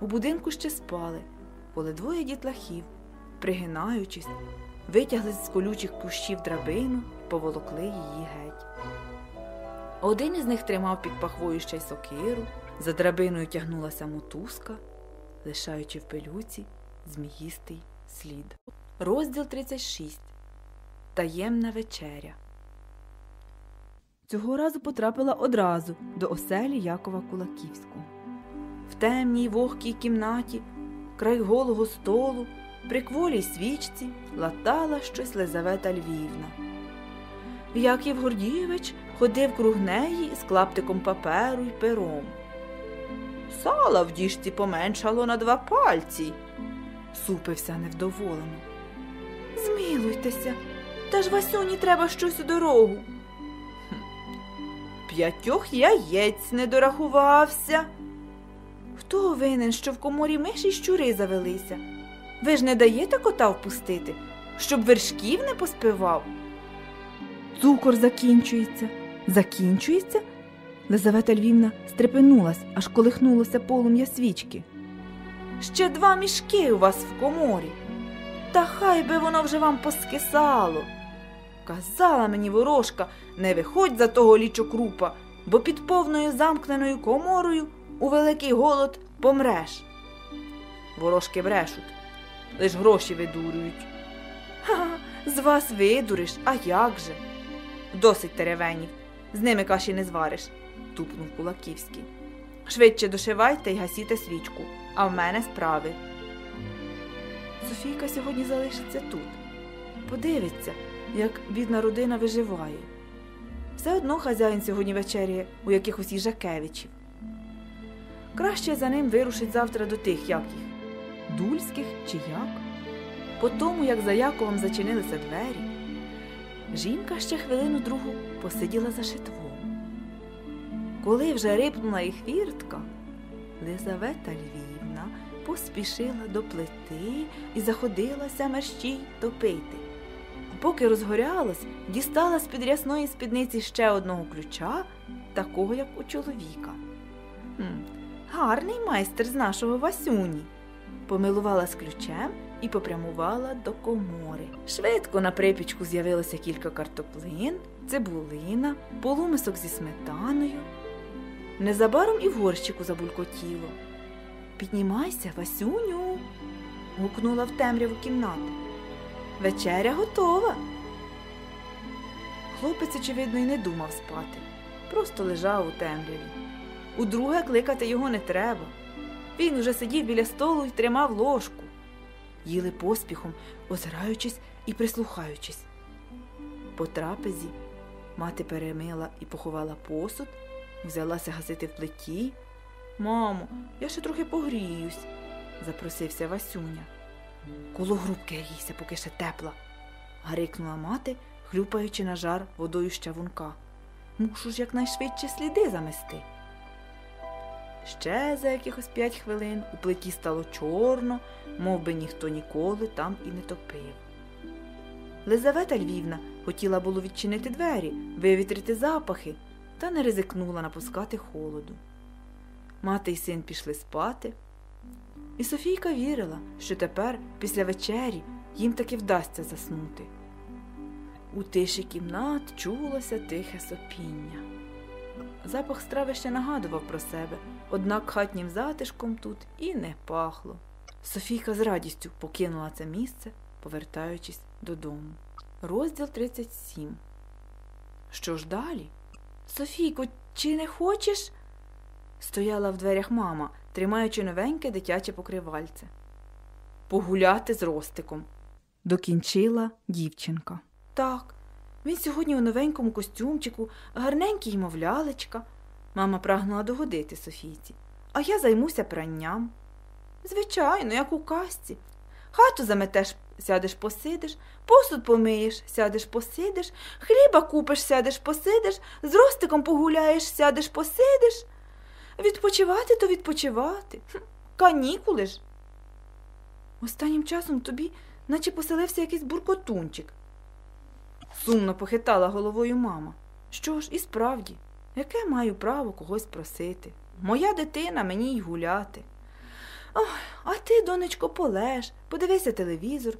У будинку ще спали, коли двоє дітлахів, пригинаючись, витягли з колючих кущів драбину і поволокли її геть. Один із них тримав під пахвою ще й сокиру, за драбиною тягнулася мотузка, лишаючи в пилюці зміїстий слід. Розділ 36. Таємна вечеря. Цього разу потрапила одразу до оселі Якова Кулаківського. Темній вогкій кімнаті, край голого столу, при кволій свічці латала щось Лизавета Львівна. Яків Гордійович ходив круг неї з клаптиком паперу й пером. Сала в діжці поменшало на два пальці, супився невдоволено. Змилуйтеся, та ж Васюні треба щось у дорогу. П'ятьох яєць не дорахувався. Хто винен, що в коморі миші й щури завелися? Ви ж не даєте кота впустити, щоб вершків не поспівав? Цукор закінчується. Закінчується? Лизавета Львівна стрепенулась, аж колихнулося полум'я свічки. Ще два мішки у вас в коморі. Та хай би воно вже вам поскисало. Казала мені ворожка, не виходь за того лічокрупа, бо під повною замкненою коморою у великий голод помреш. Ворожки брешуть, лиш гроші видурюють. Ха, з вас видуриш, а як же? Досить теревенів, з ними каші не звариш, тупнув Кулаківський. Швидше дошивайте й гасіте свічку, а в мене справи. Софійка сьогодні залишиться тут. Подивиться, як бідна родина виживає. Все одно хазяїн сьогодні вечеряє у якихось їжакевичів. Краще за ним вирушить завтра до тих, як їх дульських чи як. По тому, як за Яковом зачинилися двері, жінка ще хвилину другу посиділа за шитвом. Коли вже рипнула їх хвіртка, Лизавета Львівна поспішила до плити і заходилася мерщій топити. Поки розгорялось, дістала з під рясної спідниці ще одного ключа, такого, як у чоловіка. Хм, Гарний майстер з нашого Васюні. Помилувалась ключем і попрямувала до комори. Швидко на припічку з'явилося кілька картоплин, цибулина, полумисок зі сметаною. Незабаром і горщику забулькотіло. Піднімайся, Васюню. гукнула в темряву кімнату. Вечеря готова. Хлопець, очевидно, й не думав спати, просто лежав у темряві. Удруге кликати його не треба. Він уже сидів біля столу і тримав ложку. Їли поспіхом, озираючись і прислухаючись. По трапезі мати перемила і поховала посуд, взялася гасити в плиті. Мамо, я ще трохи погріюсь, запросився Васюня. Коло грубки грійся, поки ще тепла, гарикнула мати, хлюпаючи на жар водою з чавунка. Мушу ж якнайшвидше сліди замести. Ще за якихось п'ять хвилин у плиті стало чорно, мов би ніхто ніколи там і не топив. Лизавета Львівна хотіла було відчинити двері, вивітрити запахи, та не ризикнула напускати холоду. Мати й син пішли спати, і Софійка вірила, що тепер, після вечері, їм таки вдасться заснути. У тиші кімнат чулося тихе сопіння. Запах страви ще нагадував про себе, однак хатнім затишком тут і не пахло. Софійка з радістю покинула це місце, повертаючись додому. Розділ 37. Що ж далі? Софійко, чи не хочеш? Стояла в дверях мама, тримаючи новеньке дитяче покривальце. Погуляти з Ростиком. Докінчила дівчинка. Так, він сьогодні у новенькому костюмчику, гарненький, мов лялечка. Мама прагнула догодити Софійці. А я займуся пранням. Звичайно, як у казці. Хату заметеш, сядеш, посидиш, посуд помиєш, сядеш, посидиш, хліба купиш, сядеш, посидиш, з ростиком погуляєш, сядеш, посидиш. Відпочивати то відпочивати. Канікули ж. Останнім часом тобі наче поселився якийсь буркотунчик. Сумно похитала головою мама. Що ж, і справді, яке маю право когось просити? Моя дитина мені й гуляти. Ох, а ти, донечко, полеж, подивися телевізор,